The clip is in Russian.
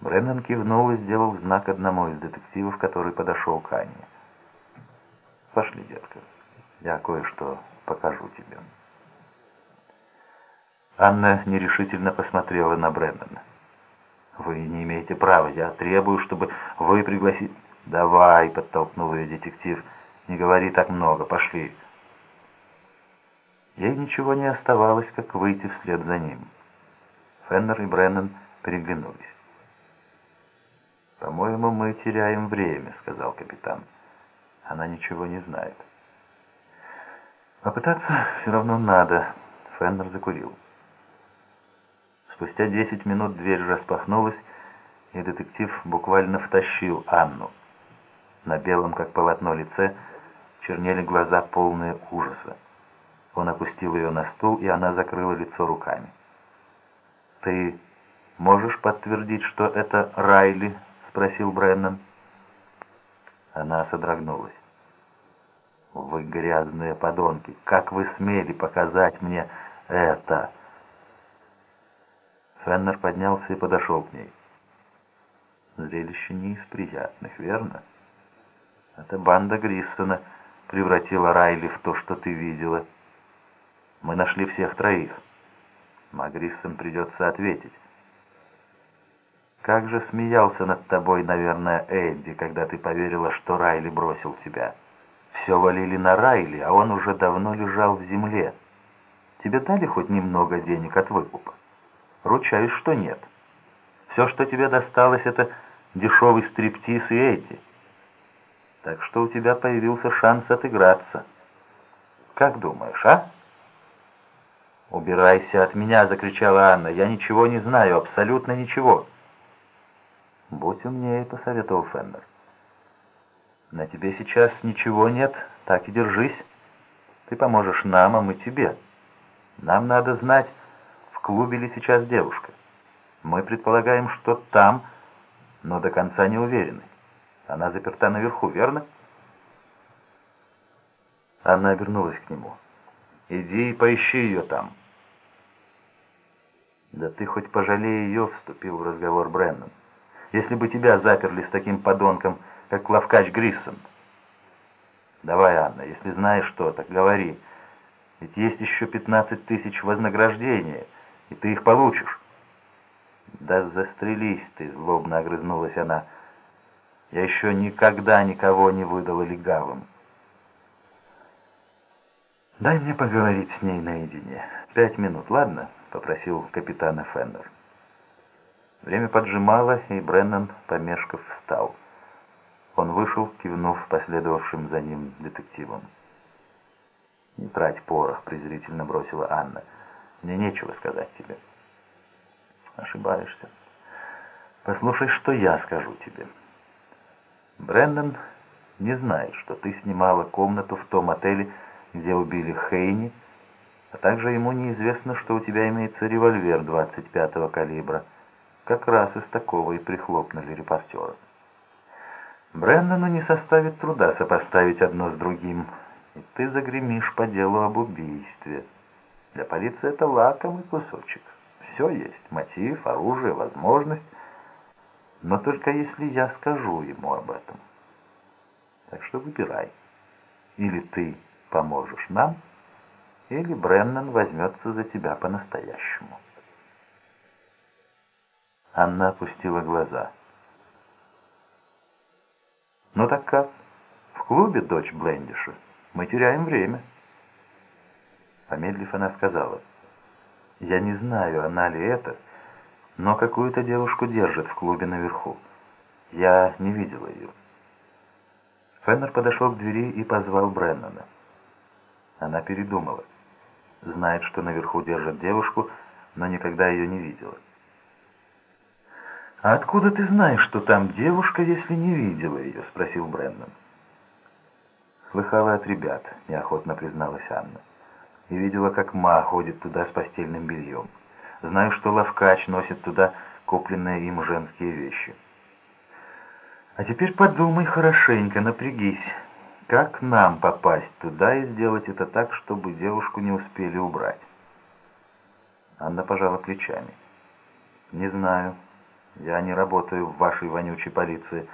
Бреннан кивнул и сделал знак одному из детективов, который подошел к Анне. «Пошли, детка, я кое-что покажу тебе». Анна нерешительно посмотрела на Бреннана. «Вы не имеете права. Я требую, чтобы вы пригласили...» «Давай», — подтолкнул ее детектив, — «не говори так много. Пошли». Ей ничего не оставалось, как выйти вслед за ним. Феннер и Бреннан переглянулись. «По-моему, мы теряем время», — сказал капитан. «Она ничего не знает». «Попытаться все равно надо», — Феннер закурил. Спустя десять минут дверь распахнулась, и детектив буквально втащил Анну. На белом, как полотно, лице чернели глаза, полные ужаса. Он опустил ее на стул, и она закрыла лицо руками. «Ты можешь подтвердить, что это Райли?» — спросил Бреннан. Она содрогнулась. «Вы грязные подонки! Как вы смели показать мне это?» Феннер поднялся и подошел к ней. Зрелище не из приятных, верно? Эта банда Гриссона превратила Райли в то, что ты видела. Мы нашли всех троих. Магриссон придется ответить. Как же смеялся над тобой, наверное, Эдди, когда ты поверила, что Райли бросил тебя. Все валили на Райли, а он уже давно лежал в земле. Тебе дали хоть немного денег от выкупа? Ручаюсь, что нет. Все, что тебе досталось, это дешевый стриптиз и эти. Так что у тебя появился шанс отыграться. Как думаешь, а? «Убирайся от меня!» — закричала Анна. «Я ничего не знаю, абсолютно ничего!» «Будь умнее», — посоветовал Фендер. «На тебе сейчас ничего нет, так и держись. Ты поможешь нам, а мы тебе. Нам надо знать, в клубе ли сейчас девушка. Мы предполагаем, что там, но до конца не уверены. Она заперта наверху, верно?» Анна обернулась к нему. «Иди и поищи ее там». «Да ты хоть пожалей ее», — вступил в разговор Бреннан. «Если бы тебя заперли с таким подонком, как Лавкач Гриссон». «Давай, Анна, если знаешь что, так говори. Ведь есть еще пятнадцать тысяч вознаграждения» и ты их получишь». «Да застрелись ты!» — злобно огрызнулась она. «Я еще никогда никого не выдала легавым». «Дай мне поговорить с ней наедине. Пять минут, ладно?» — попросил капитана Фендер. Время поджимало, и Бреннан, помешков, встал. Он вышел, кивнув последовавшим за ним детективам. «Не трать порох», — презрительно бросила Анна. Мне нечего сказать тебе. Ошибаешься. Послушай, что я скажу тебе. Брэндон не знает, что ты снимала комнату в том отеле, где убили Хейни, а также ему неизвестно, что у тебя имеется револьвер 25-го калибра. Как раз из такого и прихлопнули репортера. Брэндону не составит труда сопоставить одно с другим, и ты загремишь по делу об убийстве. Для полиции это лакомый кусочек. Все есть. Мотив, оружие, возможность. Но только если я скажу ему об этом. Так что выбирай. Или ты поможешь нам, или Бреннан возьмется за тебя по-настоящему. Анна опустила глаза. «Ну так как? В клубе, дочь Блендиша, мы теряем время». Помедлив, она сказала, «Я не знаю, она ли это, но какую-то девушку держит в клубе наверху. Я не видела ее». Феннер подошел к двери и позвал Бреннана. Она передумала. Знает, что наверху держат девушку, но никогда ее не видела. «А откуда ты знаешь, что там девушка, если не видела ее?» — спросил Бреннан. «Слыхала от ребят», — неохотно призналась Анна и видела, как Ма ходит туда с постельным бельем. Знаю, что Лавкач носит туда купленные им женские вещи. А теперь подумай хорошенько, напрягись. Как нам попасть туда и сделать это так, чтобы девушку не успели убрать? Анна пожала плечами. Не знаю. Я не работаю в вашей вонючей полиции.